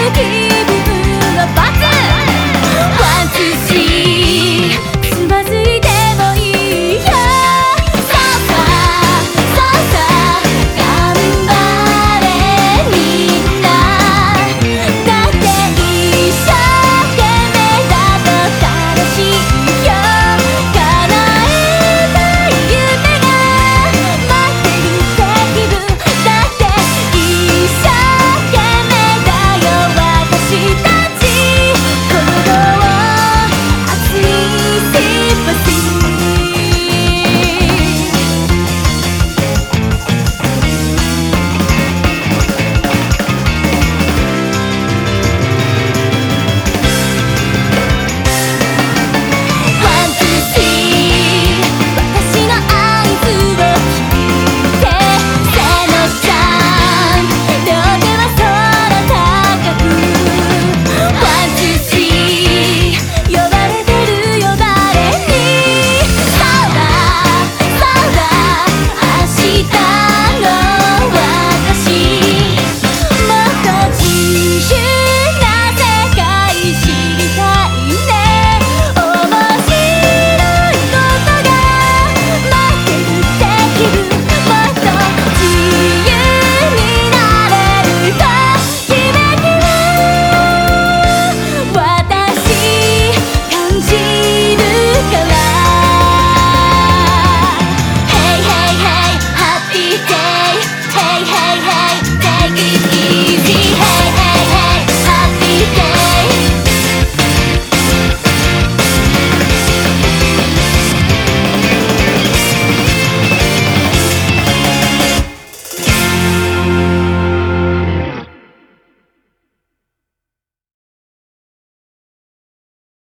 歩き